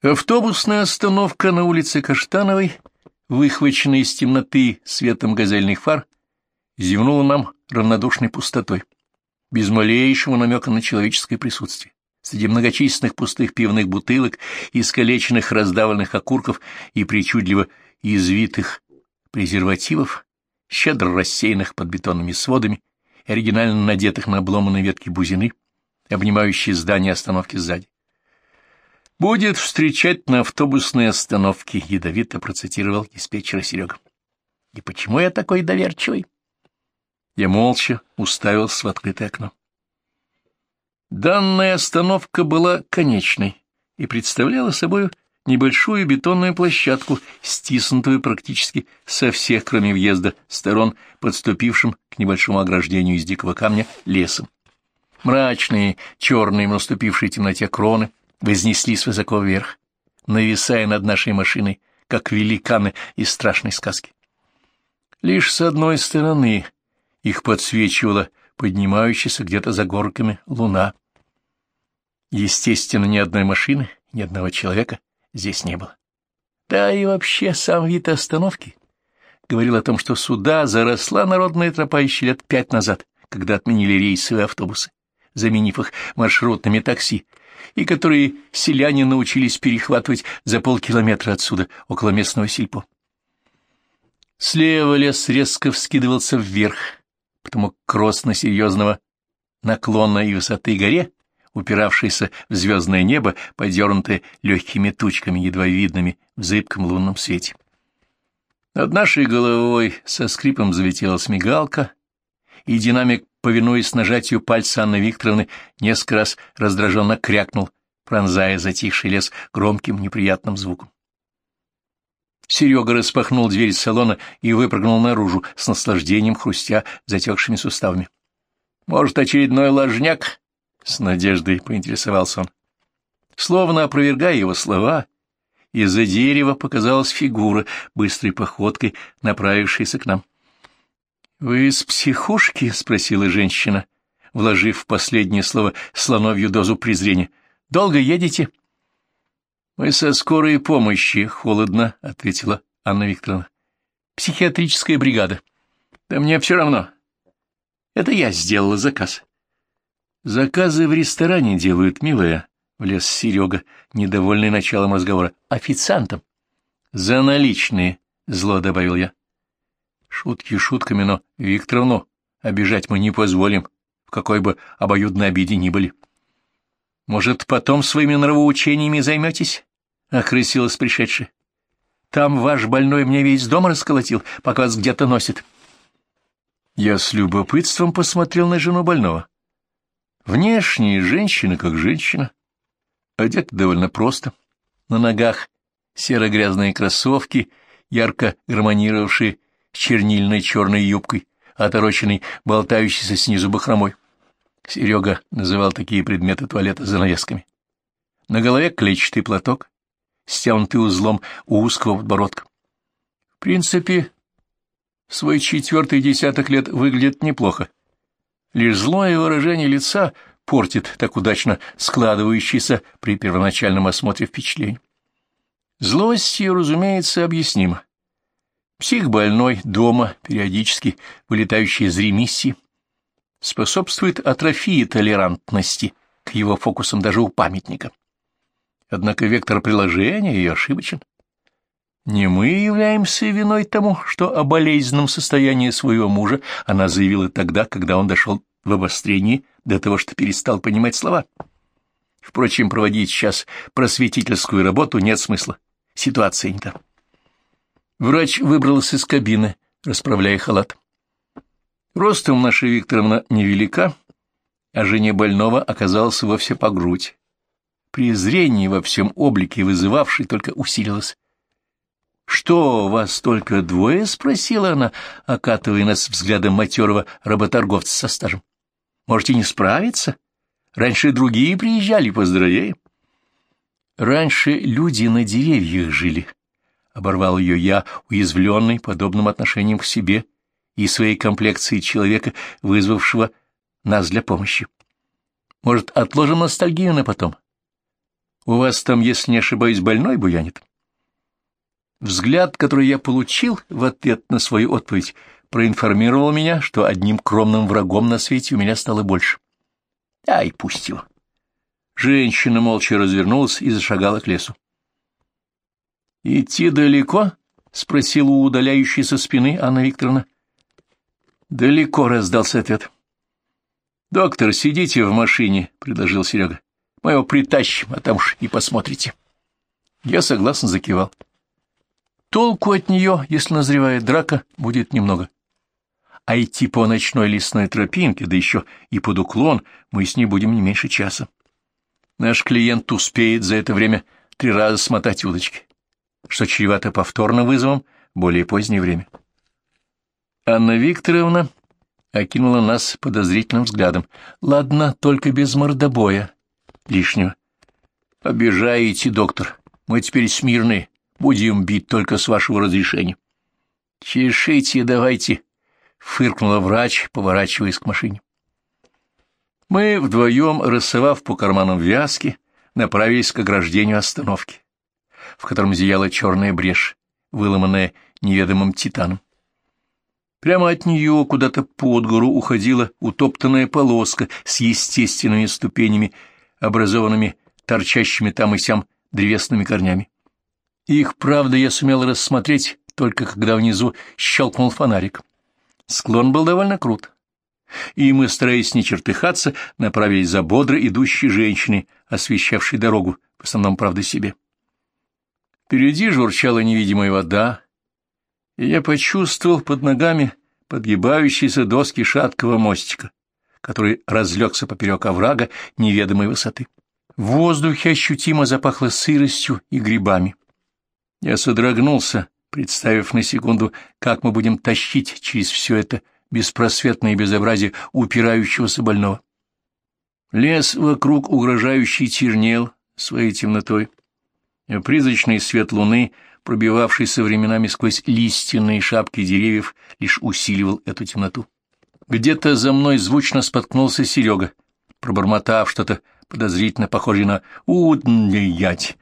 Автобусная остановка на улице Каштановой, выхваченная из темноты светом газельных фар, зевнула нам равнодушной пустотой, без малейшего намека на человеческое присутствие. Среди многочисленных пустых пивных бутылок, искалеченных раздавленных окурков и причудливо извитых презервативов, щедро рассеянных под бетонными сводами оригинально надетых на обломанные ветки бузины, обнимающие здание остановки сзади. «Будет встречать на автобусной остановке», — ядовито процитировал диспетчера Серега. «И почему я такой доверчивый?» Я молча уставился в открытое окно. Данная остановка была конечной и представляла собой небольшую бетонную площадку, стиснутую практически со всех, кроме въезда, сторон, подступившим к небольшому ограждению из дикого камня лесом. Мрачные, черные в наступившей темноте кроны вознеслись высоко вверх, нависая над нашей машиной, как великаны из страшной сказки. Лишь с одной стороны их подсвечивала поднимающаяся где-то за горками луна. Естественно, ни одной машины, ни одного человека здесь не было. Да и вообще сам вид остановки говорил о том, что сюда заросла народная тропа еще лет пять назад, когда отменили рейсовые автобусы, заменив их маршрутными такси, и которые селяне научились перехватывать за полкилометра отсюда, около местного сельпо. Слева лес резко вскидывался вверх, потому кросс на серьезного наклона и высоты горе, упиравшийся в звездное небо, подернутое легкими тучками, едва видными в зыбком лунном свете. Над нашей головой со скрипом залетела смигалка, и динамик повинуясь нажатию пальца Анны Викторовны, несколько раз раздраженно крякнул, пронзая затихший лес громким неприятным звуком. Серега распахнул дверь салона и выпрыгнул наружу, с наслаждением хрустя затекшими суставами. — Может, очередной ложняк? — с надеждой поинтересовался он. Словно опровергая его слова, из-за дерева показалась фигура, быстрой походкой направившаяся к нам. —— Вы из психушки? — спросила женщина, вложив в последнее слово слоновью дозу презрения. — Долго едете? — Мы со скорой помощи, — холодно ответила Анна Викторовна. — Психиатрическая бригада. — Да мне все равно. Это я сделала заказ. — Заказы в ресторане делают, милая, — влез Серега, недовольный началом разговора. — Официантом. — За наличные, — зло добавил я. Шутки шутками, но Викторовну обижать мы не позволим, в какой бы обоюдной обиде ни были. — Может, потом своими нравоучениями займетесь? — окрысилась пришедшая. — Там ваш больной мне весь дом расколотил, пока вас где-то носит. Я с любопытством посмотрел на жену больного. Внешне женщина как женщина, одета довольно просто. На ногах серо-грязные кроссовки, ярко гармонировавшие чернильной черной юбкой, отороченной болтающейся снизу бахромой. Серега называл такие предметы туалета занавесками. На голове клетчатый платок, стянутый узлом у узкого подбородка. В принципе, свой четвертый десяток лет выглядит неплохо. Лишь злое выражение лица портит так удачно складывающийся при первоначальном осмотре впечатление. Злость ее, разумеется, объяснима. Псих больной дома, периодически вылетающий из ремиссии, способствует атрофии толерантности к его фокусам даже у памятника. Однако вектор приложения ее ошибочен. Не мы являемся виной тому, что о болезненном состоянии своего мужа она заявила тогда, когда он дошел в обострении до того, что перестал понимать слова. Впрочем, проводить сейчас просветительскую работу нет смысла. Ситуация не та. Врач выбрался из кабины, расправляя халат. Ростом наша Викторовна невелика, а жене больного оказалась вовсе по грудь. Презрение во всем облике вызывавшей только усилилось. — Что, вас только двое? — спросила она, окатывая нас взглядом матерого работорговца со стажем. — Можете не справиться? Раньше другие приезжали, поздравляю. Раньше люди на деревьях жили, оборвал ее я, уязвленный подобным отношением к себе и своей комплекции человека, вызвавшего нас для помощи. Может, отложим ностальгию на потом? У вас там, если не ошибаюсь, больной буянит? Взгляд, который я получил в ответ на свою отповедь, проинформировал меня, что одним кромным врагом на свете у меня стало больше. Ай, пусть его. Женщина молча развернулась и зашагала к лесу. — Идти далеко? — спросила у удаляющейся спины Анна Викторовна. — Далеко, — раздался ответ. — Доктор, сидите в машине, — предложил Серега. — Мы его притащим, а там уж и посмотрите. Я согласно закивал. Толку от нее, если назревает драка, будет немного. А идти по ночной лесной тропинке, да еще и под уклон, мы с ней будем не меньше часа. Наш клиент успеет за это время три раза смотать удочки, что чревато повторным вызовом более позднее время. Анна Викторовна окинула нас подозрительным взглядом. Ладно, только без мордобоя лишнего. Обижаете, доктор. Мы теперь смирные. Будем бить только с вашего разрешения. Чешите давайте, — фыркнула врач, поворачиваясь к машине. Мы вдвоем, рассовав по карманам вязки, направились к ограждению остановки, в котором зияла черная брешь, выломанная неведомым титаном. Прямо от нее куда-то под гору уходила утоптанная полоска с естественными ступенями, образованными торчащими там и сям древесными корнями. Их, правда, я сумел рассмотреть, только когда внизу щелкнул фонарик. Склон был довольно крут и мы, стараясь не чертыхаться, направились за бодро идущей женщиной, освещавшей дорогу, в основном, правда, себе. Впереди журчала невидимая вода, и я почувствовал под ногами подгибающиеся доски шаткого мостика, который разлегся поперек оврага неведомой высоты. В воздухе ощутимо запахло сыростью и грибами. Я содрогнулся, представив на секунду, как мы будем тащить через все это беспросветное безобразие упирающегося больного. Лес вокруг угрожающий чернел своей темнотой, призрачный свет луны, пробивавшийся временами сквозь лиственные шапки деревьев, лишь усиливал эту темноту. Где-то за мной звучно споткнулся Серега, пробормотав что-то подозрительно похожее на «уднять».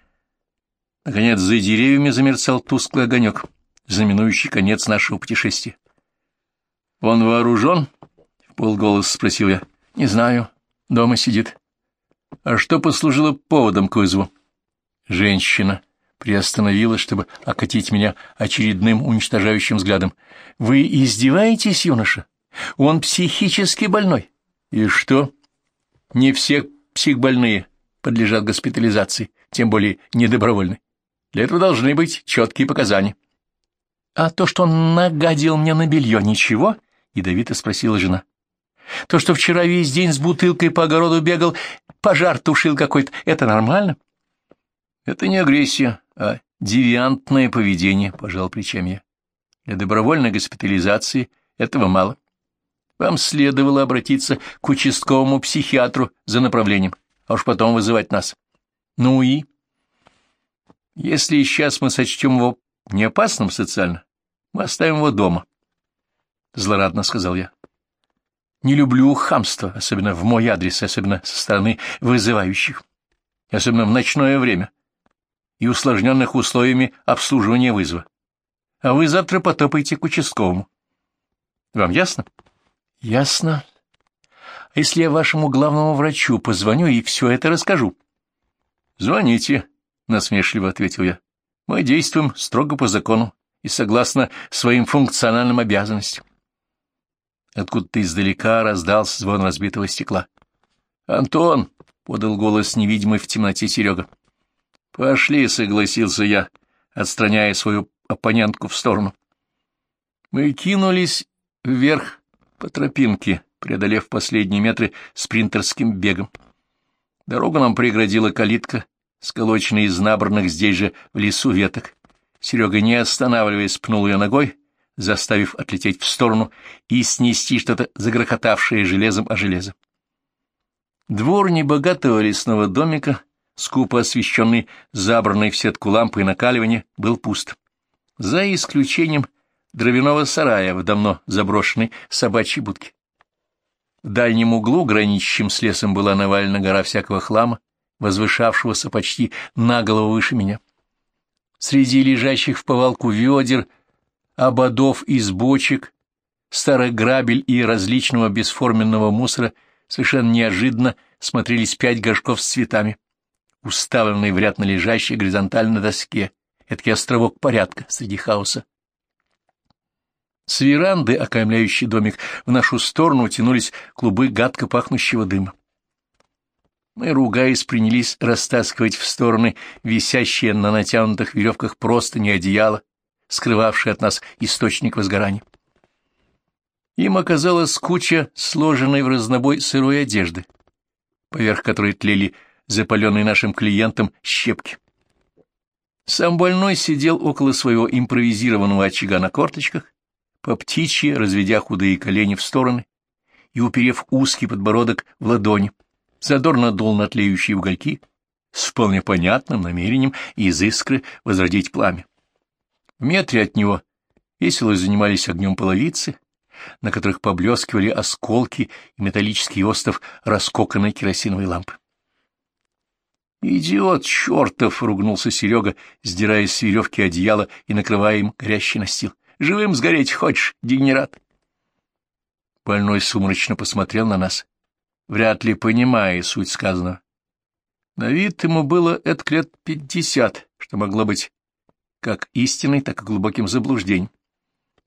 Наконец, за деревьями замерцал тусклый огонек, знаменующий конец нашего путешествия. — Он вооружен? — в полголоса спросил я. — Не знаю. Дома сидит. — А что послужило поводом к вызову? Женщина приостановилась, чтобы окатить меня очередным уничтожающим взглядом. — Вы издеваетесь, юноша? Он психически больной. — И что? — Не все психбольные подлежат госпитализации, тем более недобровольной. Для этого должны быть четкие показания. — А то, что он нагадил мне на белье, ничего? — ядовито спросила жена. — То, что вчера весь день с бутылкой по огороду бегал, пожар тушил какой-то, это нормально? — Это не агрессия, а девиантное поведение, — пожал плечами я. Для добровольной госпитализации этого мало. Вам следовало обратиться к участковому психиатру за направлением, а уж потом вызывать нас. Ну и? Если сейчас мы сочтем его неопасным социально, мы оставим его дома. — злорадно сказал я. «Не люблю хамство, особенно в мой адрес, особенно со стороны вызывающих, особенно в ночное время и усложненных условиями обслуживания вызова. А вы завтра потопаете к участковому. Вам ясно?» «Ясно. А если я вашему главному врачу позвоню и все это расскажу?» «Звоните», — насмешливо ответил я. «Мы действуем строго по закону и согласно своим функциональным обязанностям. Откуда-то издалека раздался звон разбитого стекла. «Антон!» — подал голос невидимый в темноте Серега. «Пошли», — согласился я, отстраняя свою оппонентку в сторону. Мы кинулись вверх по тропинке, преодолев последние метры спринтерским бегом. Дорогу нам преградила калитка, сколоченная из набранных здесь же в лесу веток. Серега, не останавливаясь, пнул ее ногой, заставив отлететь в сторону и снести что-то загрохотавшее железом о железо. Двор небогатого лесного домика, скупо освещенный, забранный в сетку лампы и накаливания, был пуст. За исключением дровяного сарая в давно заброшенной собачьей будке. В дальнем углу, граничащем с лесом, была навалена гора всякого хлама возвышавшегося почти на голову выше меня. Среди лежащих в повалку ведер, ободов из бочек, старых грабель и различного бесформенного мусора совершенно неожиданно смотрелись пять горшков с цветами, уставленные в ряд на лежащей горизонтально доске, эдакий островок порядка среди хаоса. С веранды, окаймляющей домик, в нашу сторону тянулись клубы гадко пахнущего дыма. Мы, ругаясь, принялись растаскивать в стороны висящие на натянутых веревках просто не одеяло, скрывавшее от нас источник возгорания. Им оказалась куча сложенной в разнобой сырой одежды, поверх которой тлели запаленные нашим клиентам щепки. Сам больной сидел около своего импровизированного очага на корточках, по птичьи разведя худые колени в стороны и уперев узкий подбородок в ладони, задорно дул на тлеющие угольки с вполне понятным намерением из искры возродить пламя. В метре от него весело занимались огнем половицы, на которых поблескивали осколки и металлический остов раскоканной керосиновой лампы. «Идиот чертов!» — ругнулся Серега, сдирая с веревки одеяло и накрывая им горящий настил. «Живым сгореть хочешь, дегенерат?» Больной сумрачно посмотрел на нас, вряд ли понимая суть сказанного. На вид ему было это лет пятьдесят, что могло быть как истинной, так и глубоким заблуждением.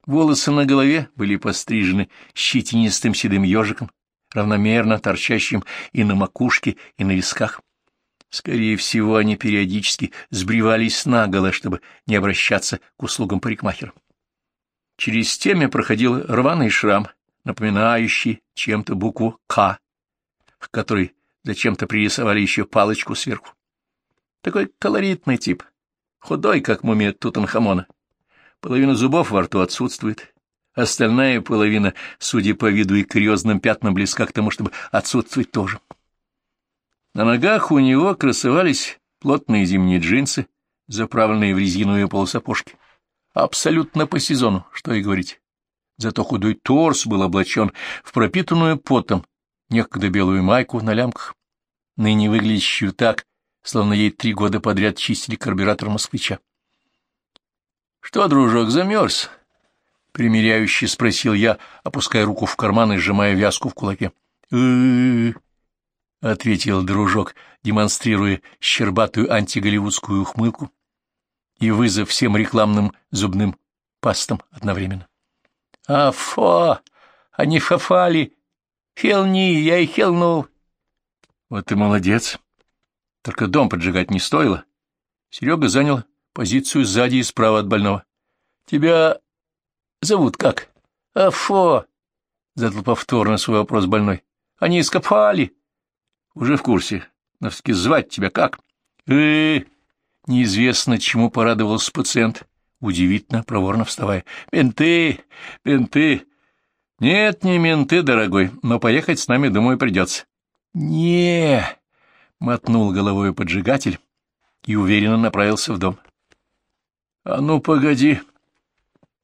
Волосы на голове были пострижены щетинистым седым ежиком, равномерно торчащим и на макушке, и на висках. Скорее всего, они периодически сбривались наголо, чтобы не обращаться к услугам парикмахера. Через темя проходил рваный шрам, напоминающий чем-то букву «К», к которой зачем-то пририсовали еще палочку сверху. Такой колоритный тип, худой, как мумия Тутанхамона. Половина зубов во рту отсутствует. Остальная половина, судя по виду и курьезным пятнам, близка к тому, чтобы отсутствовать тоже. На ногах у него красовались плотные зимние джинсы, заправленные в резиновые полусапожки. Абсолютно по сезону, что и говорить. Зато худой торс был облачен в пропитанную потом, некогда белую майку на лямках, ныне выглядящую так, словно ей три года подряд чистили карбюратор москвича. — Что, дружок, замерз? — примиряюще спросил я, опуская руку в карман и сжимая вязку в кулаке. — ответил дружок, демонстрируя щербатую антиголливудскую ухмылку и вызов всем рекламным зубным пастам одновременно. — Афо! Они фафали! Хелни, я и хелнул! — Вот ты молодец! Только дом поджигать не стоило. Серега занял позицию сзади и справа от больного. — Тебя зовут как? — Афо! — задал повторно свой вопрос больной. — Они ископали. — Уже в курсе. Но все звать тебя как? э, -э, -э Неизвестно, чему порадовался пациент, удивительно, проворно вставая. — Менты! Менты! — Нет, не менты, дорогой, но поехать с нами, думаю, придется. — Не! — мотнул головой поджигатель и уверенно направился в дом. — А ну, погоди!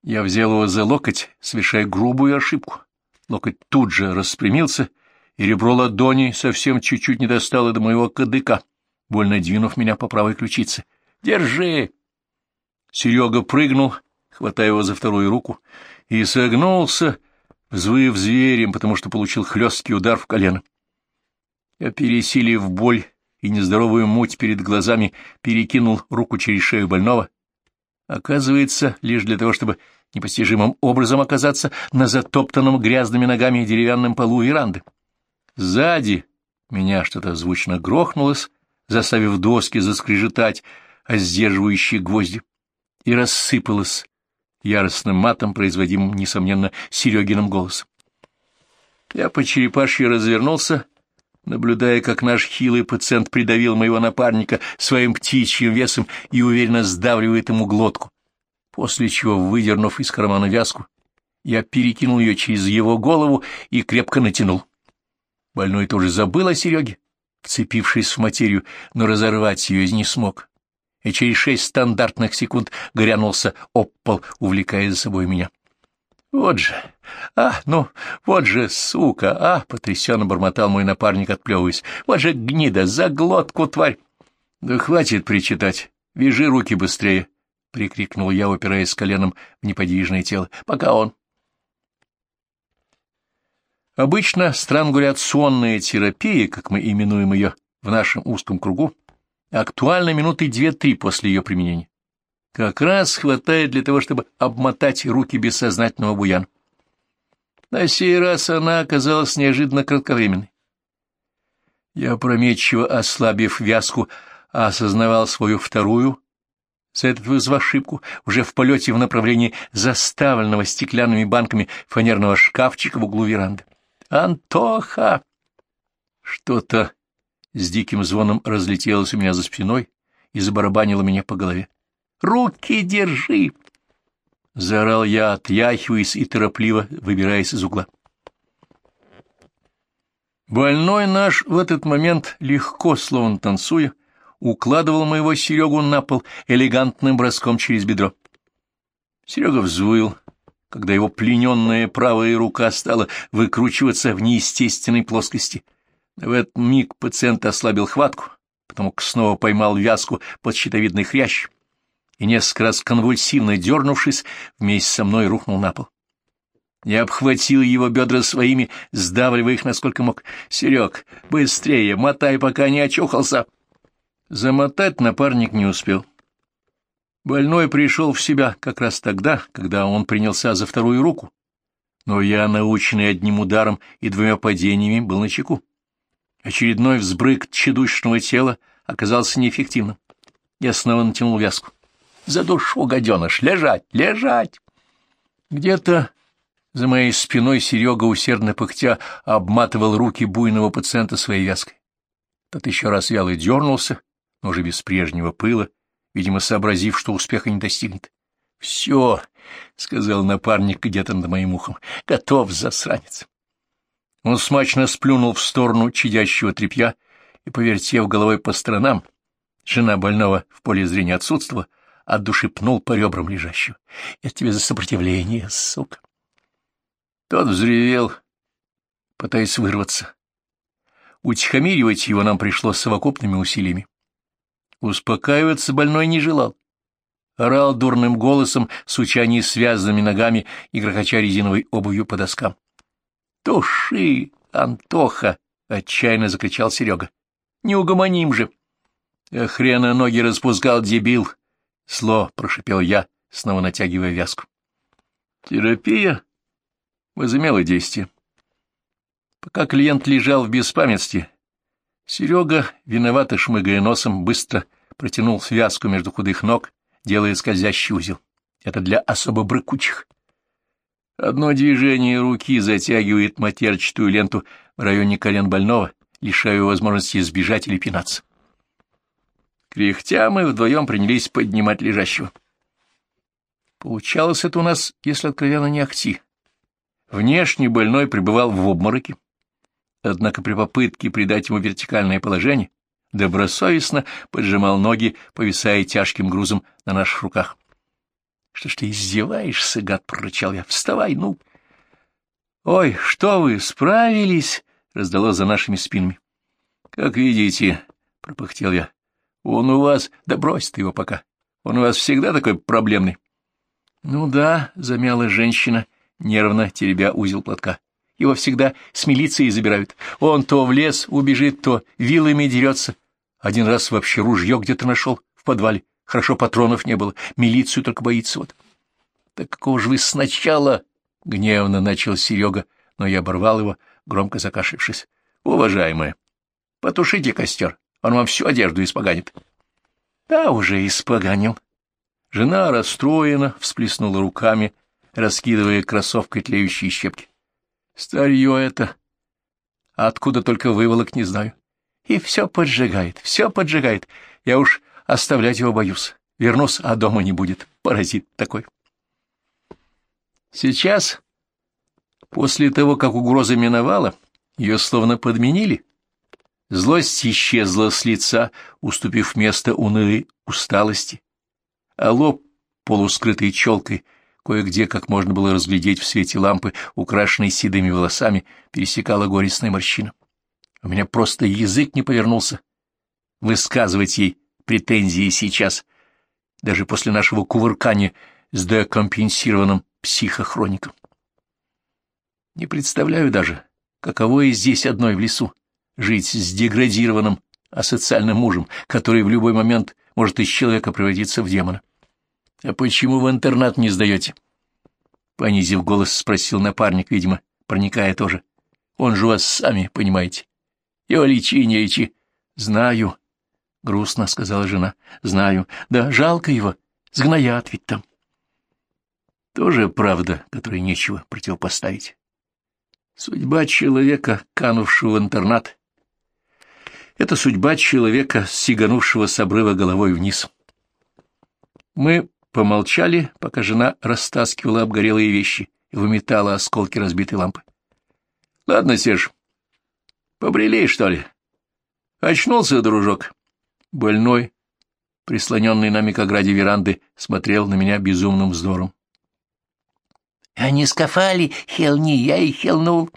Я взял его за локоть, совершая грубую ошибку. Локоть тут же распрямился, и ребро ладони совсем чуть-чуть не достало до моего кадыка, больно двинув меня по правой ключице. «Держи!» Серега прыгнул, хватая его за вторую руку, и согнулся, взвыв зверем, потому что получил хлесткий удар в колено. Я, пересилив боль и нездоровую муть перед глазами, перекинул руку через шею больного. Оказывается, лишь для того, чтобы непостижимым образом оказаться на затоптанном грязными ногами деревянном полу веранды. Сзади меня что-то звучно грохнулось, заставив доски заскрежетать, а сдерживающие гвозди, и рассыпалось яростным матом, производимым, несомненно, Серегиным голосом. Я по черепашьи развернулся, наблюдая, как наш хилый пациент придавил моего напарника своим птичьим весом и уверенно сдавливает ему глотку, после чего, выдернув из кармана вязку, я перекинул ее через его голову и крепко натянул. Больной тоже забыл о Сереге, вцепившись в материю, но разорвать ее не смог, и через шесть стандартных секунд грянулся об пол, увлекая за собой меня. Вот же, а, ну, вот же, сука, а, потрясенно бормотал мой напарник, отплевываясь. Вот же гнида, за глотку, тварь. Да хватит причитать, вяжи руки быстрее, — прикрикнул я, упираясь коленом в неподвижное тело. Пока он. Обычно странгуляционная терапия, как мы именуем ее в нашем узком кругу, актуальна минуты две-три после ее применения. Как раз хватает для того, чтобы обмотать руки бессознательного буяна. На сей раз она оказалась неожиданно кратковременной. Я, опрометчиво ослабив вязку, осознавал свою вторую, за этот вызов ошибку, уже в полете в направлении заставленного стеклянными банками фанерного шкафчика в углу веранды. «Антоха!» Что-то с диким звоном разлетелось у меня за спиной и забарабанило меня по голове. Руки держи! — заорал я, отряхиваясь и торопливо выбираясь из угла. Больной наш в этот момент, легко, словно танцуя, укладывал моего Серегу на пол элегантным броском через бедро. Серега взвыл, когда его плененная правая рука стала выкручиваться в неестественной плоскости. В этот миг пациент ослабил хватку, потому как снова поймал вязку под щитовидный хрящ и несколько раз конвульсивно дернувшись, вместе со мной рухнул на пол. Я обхватил его бедра своими, сдавливая их насколько мог. «Серег, быстрее, мотай, пока не очухался!» Замотать напарник не успел. Больной пришел в себя как раз тогда, когда он принялся за вторую руку. Но я, наученный одним ударом и двумя падениями, был на чеку. Очередной взбрык тщедушного тела оказался неэффективным. Я снова натянул вязку. За душу, гаденыш, лежать, лежать! Где-то за моей спиной Серега, усердно пыхтя, обматывал руки буйного пациента своей вязкой. Тот еще раз вяло дернулся, но уже без прежнего пыла, видимо, сообразив, что успеха не достигнет. — Все, — сказал напарник где-то над моим ухом, — готов, засранец. Он смачно сплюнул в сторону чадящего тряпья и, повертев головой по сторонам, жена больного в поле зрения отсутствовала, от души пнул по ребрам лежащего. Я тебе за сопротивление, сука. Тот взревел, пытаясь вырваться. Утихомиривать его нам пришлось совокупными усилиями. Успокаиваться больной не желал. Орал дурным голосом, суча связанными ногами и грохоча резиновой обувью по доскам. «Туши, Антоха!» — отчаянно закричал Серега. «Не угомоним же!» А хрена ноги распускал дебил, Сло, — прошипел я, снова натягивая вязку. Терапия возымела действие. Пока клиент лежал в беспамятстве, Серега, виновато шмыгая носом, быстро протянул связку между худых ног, делая скользящий узел. Это для особо брыкучих. Одно движение руки затягивает матерчатую ленту в районе колен больного, лишая его возможности избежать или пинаться. Кряхтя мы вдвоем принялись поднимать лежащего. Получалось это у нас, если откровенно не ахти. Внешне больной пребывал в обмороке, однако при попытке придать ему вертикальное положение добросовестно поджимал ноги, повисая тяжким грузом на наших руках. — Что ж ты издеваешься, гад, — прорычал я. — Вставай, ну! — Ой, что вы, справились? — раздалось за нашими спинами. — Как видите, — пропыхтел я, он у вас... Да брось ты его пока. Он у вас всегда такой проблемный. — Ну да, — замяла женщина, нервно теребя узел платка. Его всегда с милицией забирают. Он то в лес убежит, то вилами дерется. Один раз вообще ружье где-то нашел в подвале. Хорошо патронов не было. Милицию только боится вот. — Так какого же вы сначала? — гневно начал Серега, но я оборвал его, громко закашлившись. — Уважаемая, потушите костер. Он вам всю одежду испоганит. — Да, уже испоганил. Жена расстроена, всплеснула руками, раскидывая кроссовкой тлеющие щепки. — Старье это. Откуда только выволок, не знаю. И все поджигает, все поджигает. Я уж оставлять его боюсь. Вернусь, а дома не будет. Паразит такой. Сейчас, после того, как угроза миновала, ее словно подменили. Злость исчезла с лица, уступив место унылой усталости, а лоб, полускрытый челкой, Кое-где, как можно было разглядеть в свете лампы, украшенной седыми волосами, пересекала горестная морщина. У меня просто язык не повернулся высказывать ей претензии сейчас, даже после нашего кувыркания с декомпенсированным психохроником. Не представляю даже, каково и здесь одной в лесу, жить с деградированным асоциальным мужем, который в любой момент может из человека превратиться в демона. — А почему в интернат не сдаете? — понизив голос, спросил напарник, видимо, проникая тоже. — Он же вас сами, понимаете. Его лечи, не лечи. — Знаю, — грустно сказала жена. — Знаю. Да, жалко его. Сгноят ведь там. Тоже правда, которой нечего противопоставить. Судьба человека, канувшего в интернат, — это судьба человека, сиганувшего с обрыва головой вниз. Мы помолчали, пока жена растаскивала обгорелые вещи и выметала осколки разбитой лампы. — Ладно, Серж, побрели, что ли? Очнулся, дружок. Больной, прислоненный нами к ограде веранды, смотрел на меня безумным вздором. — не скафали, хелни, я и хелнул.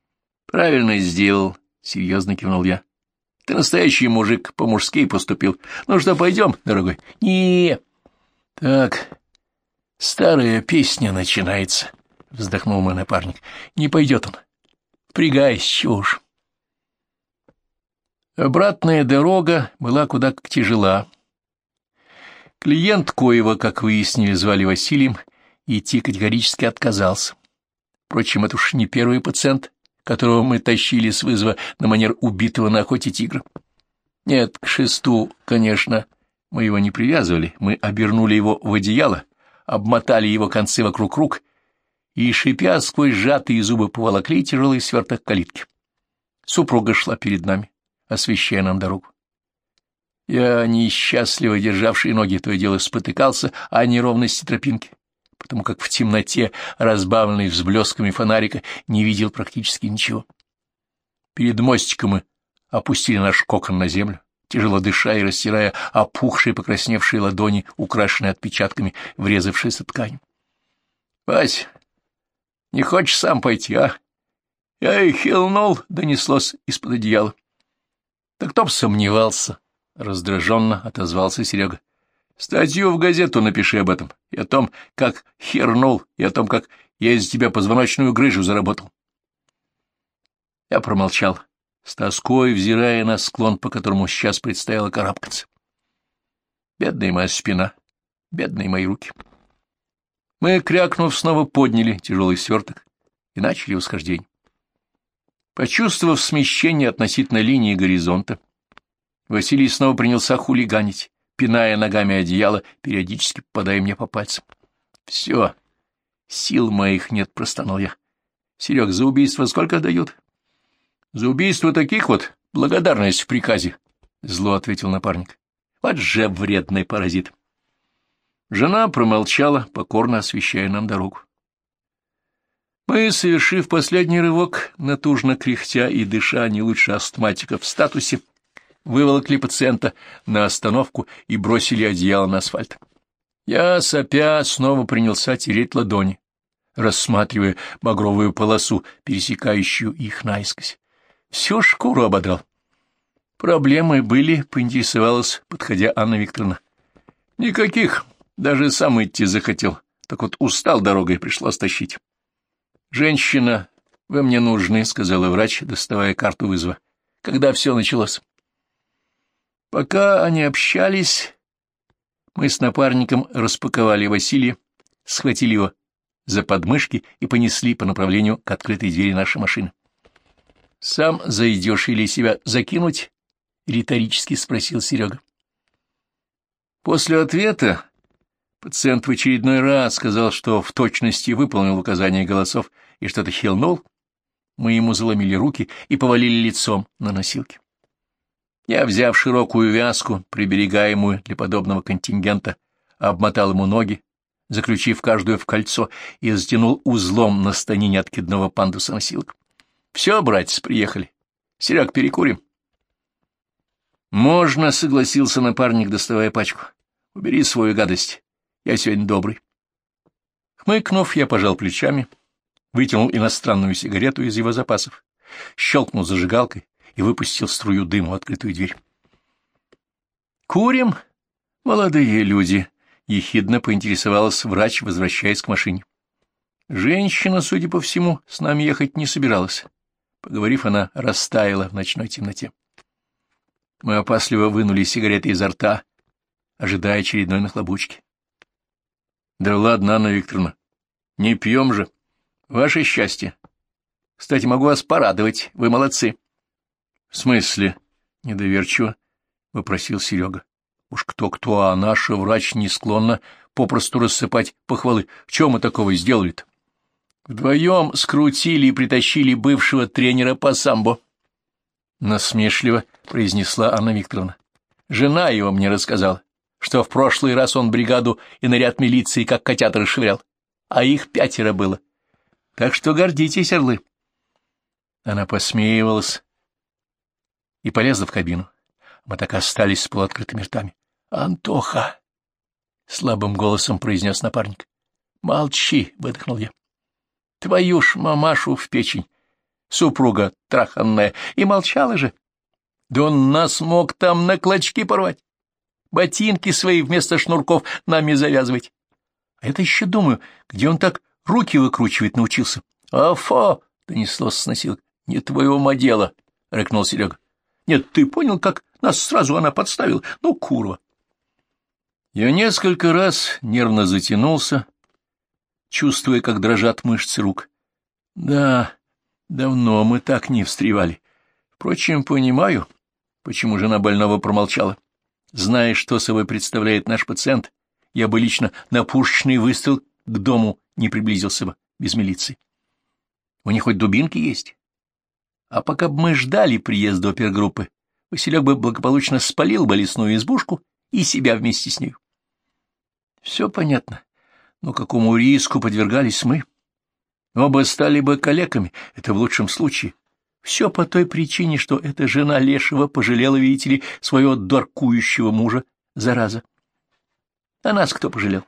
— Правильно сделал, — серьезно кивнул я. — Ты настоящий мужик, по-мужски поступил. Ну что, пойдем, дорогой? — Не. — Так, старая песня начинается, — вздохнул мой напарник. — Не пойдет он. Впрягайся, чушь. Обратная дорога была куда как тяжела. Клиент Коева, как выяснили, звали Василием, — идти категорически отказался. Впрочем, это уж не первый пациент, которого мы тащили с вызова на манер убитого на охоте тигра. Нет, к шесту, конечно, мы его не привязывали, мы обернули его в одеяло, обмотали его концы вокруг рук и, шипя сквозь сжатые зубы, поволокли тяжелый сверток калитки. Супруга шла перед нами, освещая нам дорогу. Я, несчастливо державший ноги, то и дело спотыкался о неровности тропинки потому как в темноте, разбавленной взблесками фонарика, не видел практически ничего. Перед мостиком мы опустили наш кокон на землю, тяжело дыша и растирая опухшие покрасневшие ладони, украшенные отпечатками врезавшейся ткань. — Вась, не хочешь сам пойти, а? — Я и хилнул, — донеслось из-под одеяла. — Да кто б сомневался, — раздраженно отозвался Серега. Статью в газету напиши об этом, и о том, как хернул, и о том, как я из тебя позвоночную грыжу заработал. Я промолчал, с тоской взирая на склон, по которому сейчас предстояло карабкаться. Бедная моя спина, бедные мои руки. Мы, крякнув, снова подняли тяжелый сверток и начали восхождение. Почувствовав смещение относительно линии горизонта, Василий снова принялся хулиганить пиная ногами одеяло, периодически попадая мне по пальцам. — Все, сил моих нет, — простонал я. — Серег, за убийство сколько дают? — За убийство таких вот благодарность в приказе, — зло ответил напарник. — Вот же вредный паразит. Жена промолчала, покорно освещая нам дорогу. Мы, совершив последний рывок, натужно кряхтя и дыша не лучше астматиков в статусе, — выволокли пациента на остановку и бросили одеяло на асфальт. Я, сопя, снова принялся тереть ладони, рассматривая багровую полосу, пересекающую их наискось. Всю шкуру ободрал. Проблемы были, поинтересовалась, подходя Анна Викторовна. Никаких, даже сам идти захотел, так вот устал дорогой, пришлось тащить. Женщина, вы мне нужны, сказала врач, доставая карту вызова. Когда все началось? Пока они общались, мы с напарником распаковали Василия, схватили его за подмышки и понесли по направлению к открытой двери нашей машины. — Сам зайдешь или себя закинуть? — риторически спросил Серега. После ответа пациент в очередной раз сказал, что в точности выполнил указания голосов и что-то хилнул. Мы ему заломили руки и повалили лицом на носилки. Я, взяв широкую вязку, приберегаемую для подобного контингента, обмотал ему ноги, заключив каждую в кольцо, и затянул узлом на станине откидного пандуса носилок. — Все, братец, приехали. Серег, перекурим. — Можно, — согласился напарник, доставая пачку. — Убери свою гадость. Я сегодня добрый. Хмыкнув, я пожал плечами, вытянул иностранную сигарету из его запасов, щелкнул зажигалкой и выпустил струю дыма в открытую дверь. «Курим, молодые люди», — ехидно поинтересовалась врач, возвращаясь к машине. Женщина, судя по всему, с нами ехать не собиралась. Поговорив, она растаяла в ночной темноте. Мы опасливо вынули сигареты изо рта, ожидая очередной нахлобучки. — Да ладно, Анна Викторовна, не пьем же. Ваше счастье. Кстати, могу вас порадовать, вы молодцы. — В смысле? — недоверчиво вопросил Серега. Уж кто-кто, а наша врач не склонна попросту рассыпать похвалы. В чем мы такого сделали-то? Вдвоем скрутили и притащили бывшего тренера по самбо. Насмешливо произнесла Анна Викторовна. Жена его мне рассказала, что в прошлый раз он бригаду и наряд милиции как котята расшвырял, а их пятеро было. Так что гордитесь, орлы. Она посмеивалась и полезла в кабину. Мы так остались с полуоткрытыми ртами. — Антоха! — слабым голосом произнес напарник. — Молчи! — выдохнул я. — Твою ж мамашу в печень! Супруга траханная. И молчала же. Да он нас мог там на клочки порвать. Ботинки свои вместо шнурков нами завязывать. А это еще думаю, где он так руки выкручивать научился. — Афа! — донеслось с носилок. — Не твоего ума дело! — рыкнул Серега. — Нет, ты понял, как нас сразу она подставила. Ну, курва. Я несколько раз нервно затянулся, чувствуя, как дрожат мышцы рук. Да, давно мы так не встревали. Впрочем, понимаю, почему жена больного промолчала. Зная, что собой представляет наш пациент, я бы лично на пушечный выстрел к дому не приблизился бы без милиции. У них хоть дубинки есть. А пока бы мы ждали приезда опергруппы, Василек бы благополучно спалил бы лесную избушку и себя вместе с ней. Все понятно, но какому риску подвергались мы? Оба стали бы калеками, это в лучшем случае. Все по той причине, что эта жена Лешего пожалела, видите ли, своего доркующего мужа, зараза. А нас кто пожалел?